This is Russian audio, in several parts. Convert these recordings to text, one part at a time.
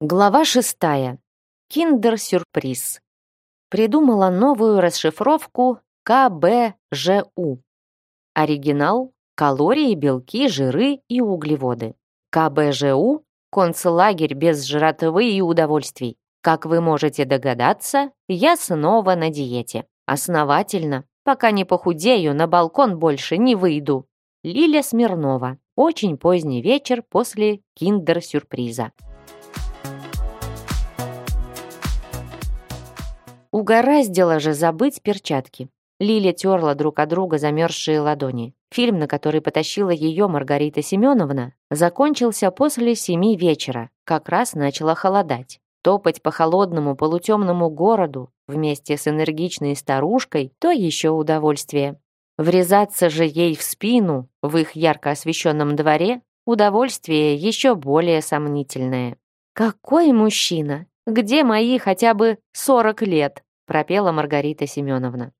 Глава шестая. Киндер-сюрприз. Придумала новую расшифровку КБЖУ. Оригинал – калории, белки, жиры и углеводы. КБЖУ – концлагерь без жратвы и удовольствий. Как вы можете догадаться, я снова на диете. Основательно. Пока не похудею, на балкон больше не выйду. Лиля Смирнова. Очень поздний вечер после киндер-сюрприза. Угораздило же забыть перчатки. Лиля терла друг от друга замерзшие ладони. Фильм, на который потащила ее Маргарита Семеновна, закончился после семи вечера. Как раз начало холодать. Топать по холодному полутемному городу вместе с энергичной старушкой – то еще удовольствие. Врезаться же ей в спину в их ярко освещенном дворе – удовольствие еще более сомнительное. «Какой мужчина! Где мои хотя бы сорок лет?» Пропела Маргарита Семеновна.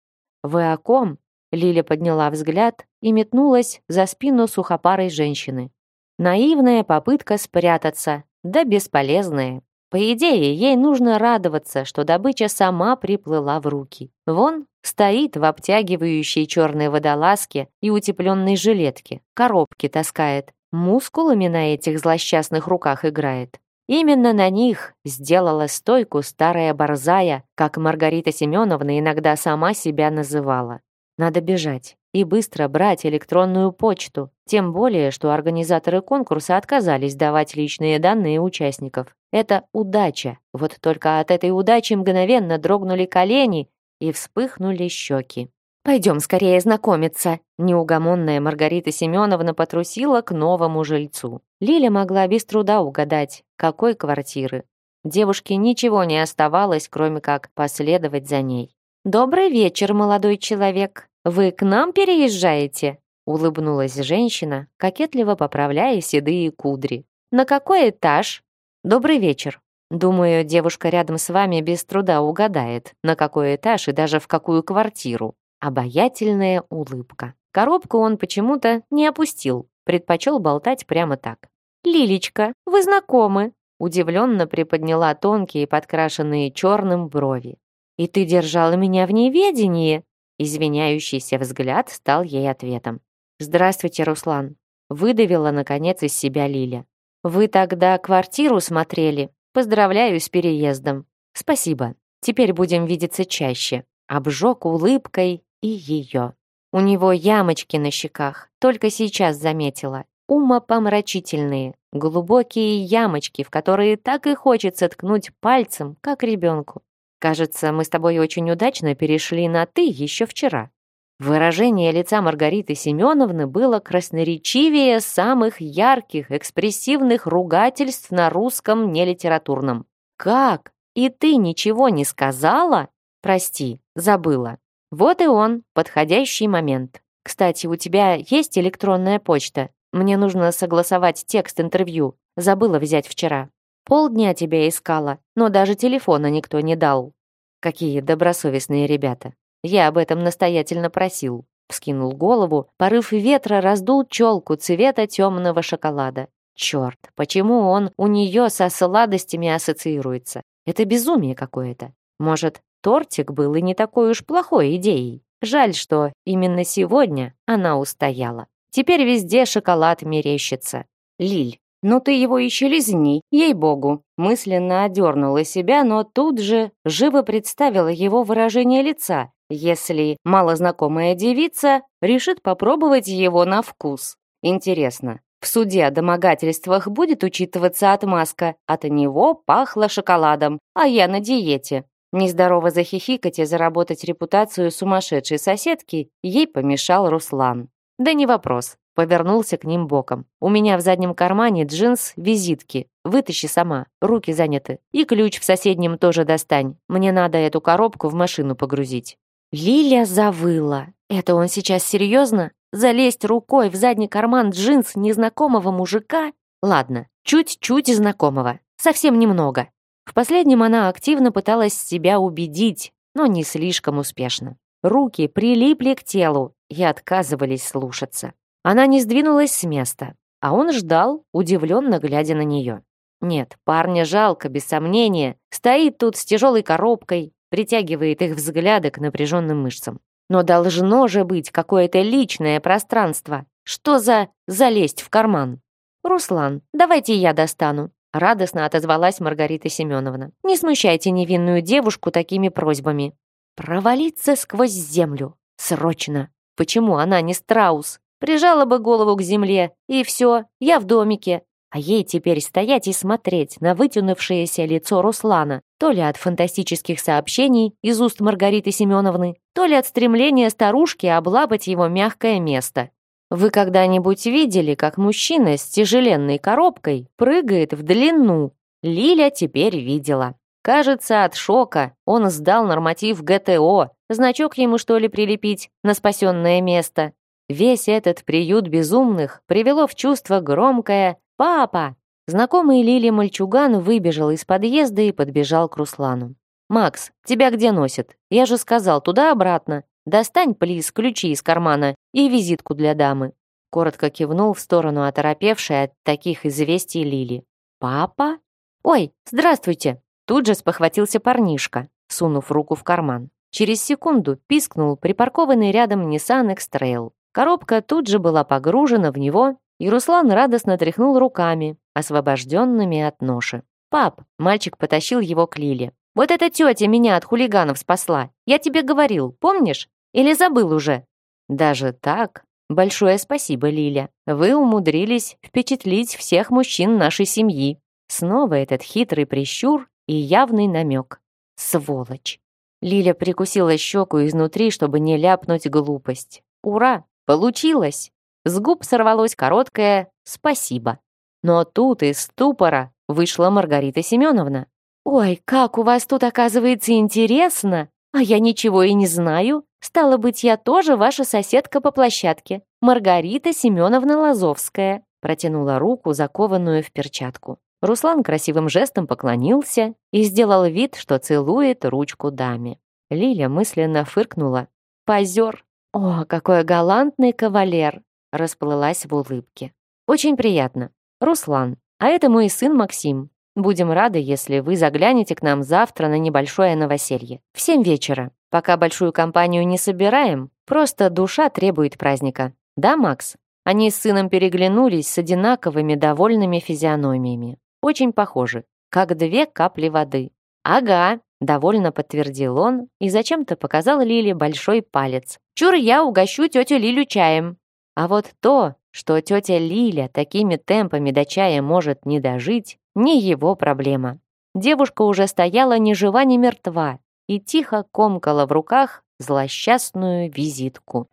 «Вы о ком?» Лиля подняла взгляд и метнулась за спину сухопарой женщины. Наивная попытка спрятаться, да бесполезная. По идее, ей нужно радоваться, что добыча сама приплыла в руки. Вон стоит в обтягивающей черной водолазке и утепленной жилетке, коробки таскает, мускулами на этих злосчастных руках играет. Именно на них сделала стойку старая борзая, как Маргарита Семеновна иногда сама себя называла. Надо бежать и быстро брать электронную почту, тем более, что организаторы конкурса отказались давать личные данные участников. Это удача. Вот только от этой удачи мгновенно дрогнули колени и вспыхнули щеки. «Пойдем скорее знакомиться!» Неугомонная Маргарита Семеновна потрусила к новому жильцу. Лиля могла без труда угадать, какой квартиры. Девушке ничего не оставалось, кроме как последовать за ней. «Добрый вечер, молодой человек! Вы к нам переезжаете?» Улыбнулась женщина, кокетливо поправляя седые кудри. «На какой этаж?» «Добрый вечер. Думаю, девушка рядом с вами без труда угадает, на какой этаж и даже в какую квартиру. Обаятельная улыбка. Коробку он почему-то не опустил, предпочел болтать прямо так. «Лилечка, вы знакомы?» Удивленно приподняла тонкие, подкрашенные черным брови. «И ты держала меня в неведении?» Извиняющийся взгляд стал ей ответом. «Здравствуйте, Руслан», — выдавила, наконец, из себя Лиля. «Вы тогда квартиру смотрели? Поздравляю с переездом. Спасибо. Теперь будем видеться чаще». Обжег улыбкой и ее. У него ямочки на щеках, только сейчас заметила. Умопомрачительные, глубокие ямочки, в которые так и хочется ткнуть пальцем, как ребенку. Кажется, мы с тобой очень удачно перешли на «ты» еще вчера. Выражение лица Маргариты Семеновны было красноречивее самых ярких, экспрессивных ругательств на русском нелитературном. «Как? И ты ничего не сказала?» «Прости, забыла. Вот и он, подходящий момент. Кстати, у тебя есть электронная почта? Мне нужно согласовать текст интервью. Забыла взять вчера. Полдня тебя искала, но даже телефона никто не дал. Какие добросовестные ребята. Я об этом настоятельно просил. Вскинул голову, порыв ветра раздул челку цвета темного шоколада. Черт, почему он у нее со сладостями ассоциируется? Это безумие какое-то. Может, Тортик был и не такой уж плохой идеей. Жаль, что именно сегодня она устояла. Теперь везде шоколад мерещится. Лиль, ну ты его еще лизни, ей-богу. Мысленно одернула себя, но тут же живо представила его выражение лица, если малознакомая девица решит попробовать его на вкус. Интересно, в суде о домогательствах будет учитываться отмазка. От него пахло шоколадом, а я на диете. Нездорово захихикать и заработать репутацию сумасшедшей соседки ей помешал Руслан. Да не вопрос. Повернулся к ним боком. У меня в заднем кармане джинс, визитки. Вытащи сама, руки заняты. И ключ в соседнем тоже достань. Мне надо эту коробку в машину погрузить. Лиля завыла. Это он сейчас серьезно? Залезть рукой в задний карман джинс незнакомого мужика? Ладно, чуть-чуть знакомого. Совсем немного. В последнем она активно пыталась себя убедить, но не слишком успешно. Руки прилипли к телу и отказывались слушаться. Она не сдвинулась с места, а он ждал, удивленно глядя на нее. Нет, парня жалко, без сомнения. Стоит тут с тяжелой коробкой, притягивает их взгляды к напряженным мышцам. Но должно же быть какое-то личное пространство. Что за залезть в карман? «Руслан, давайте я достану», — радостно отозвалась Маргарита Семеновна. «Не смущайте невинную девушку такими просьбами». «Провалиться сквозь землю. Срочно. Почему она не страус? Прижала бы голову к земле, и все, я в домике. А ей теперь стоять и смотреть на вытянувшееся лицо Руслана, то ли от фантастических сообщений из уст Маргариты Семеновны, то ли от стремления старушки облапать его мягкое место. Вы когда-нибудь видели, как мужчина с тяжеленной коробкой прыгает в длину? Лиля теперь видела. Кажется, от шока он сдал норматив ГТО, значок ему что ли прилепить на спасенное место. Весь этот приют безумных привело в чувство громкое «Папа!». Знакомый Лили мальчуган выбежал из подъезда и подбежал к Руслану. «Макс, тебя где носит? Я же сказал, туда-обратно. Достань, плиз, ключи из кармана и визитку для дамы». Коротко кивнул в сторону оторопевшей от таких известий Лили. «Папа? Ой, здравствуйте!» Тут же спохватился парнишка, сунув руку в карман. Через секунду пискнул припаркованный рядом Nissan X-Trail. Коробка тут же была погружена в него, и Руслан радостно тряхнул руками, освобожденными от ноши. «Пап!» — мальчик потащил его к Лиле. «Вот эта тетя меня от хулиганов спасла. Я тебе говорил, помнишь? Или забыл уже?» «Даже так? Большое спасибо, Лиля. Вы умудрились впечатлить всех мужчин нашей семьи». Снова этот хитрый прищур и явный намек. Сволочь. Лиля прикусила щеку изнутри, чтобы не ляпнуть глупость. «Ура! Получилось!» С губ сорвалось короткое «спасибо». Но тут из ступора вышла Маргарита Семеновна. «Ой, как у вас тут оказывается интересно! А я ничего и не знаю. Стало быть, я тоже ваша соседка по площадке. Маргарита Семеновна Лазовская», протянула руку, закованную в перчатку. Руслан красивым жестом поклонился и сделал вид, что целует ручку даме. Лиля мысленно фыркнула. «Позер! О, какой галантный кавалер!» расплылась в улыбке. «Очень приятно. Руслан, а это мой сын Максим. Будем рады, если вы заглянете к нам завтра на небольшое новоселье. В семь вечера. Пока большую компанию не собираем, просто душа требует праздника. Да, Макс?» Они с сыном переглянулись с одинаковыми довольными физиономиями. Очень похожи, как две капли воды. «Ага», — довольно подтвердил он и зачем-то показал Лиле большой палец. «Чур, я угощу тетю Лилю чаем». А вот то, что тетя Лиля такими темпами до чая может не дожить, не его проблема. Девушка уже стояла ни жива, ни мертва и тихо комкала в руках злосчастную визитку.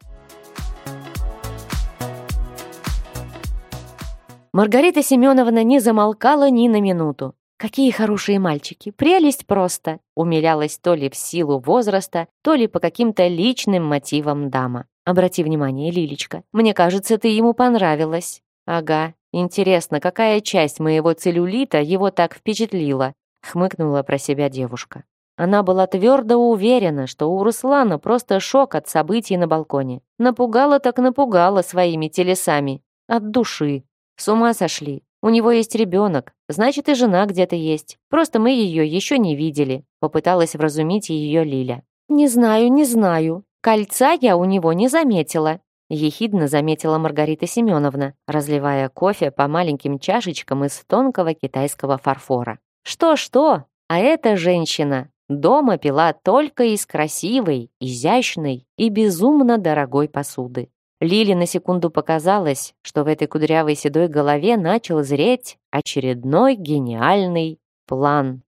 Маргарита Семеновна не замолкала ни на минуту. «Какие хорошие мальчики! Прелесть просто!» умилялась то ли в силу возраста, то ли по каким-то личным мотивам дама. Обрати внимание, Лилечка, мне кажется, ты ему понравилась. Ага, интересно, какая часть моего целлюлита его так впечатлила? Хмыкнула про себя девушка. Она была твердо уверена, что у Руслана просто шок от событий на балконе. Напугала так напугала своими телесами. От души. С ума сошли. У него есть ребенок, значит и жена где-то есть. Просто мы ее еще не видели. Попыталась вразумить ее Лиля. «Не знаю, не знаю», Кольца я у него не заметила», — ехидно заметила Маргарита Семеновна, разливая кофе по маленьким чашечкам из тонкого китайского фарфора. «Что-что, а эта женщина дома пила только из красивой, изящной и безумно дорогой посуды. Лиле на секунду показалось, что в этой кудрявой седой голове начал зреть очередной гениальный план.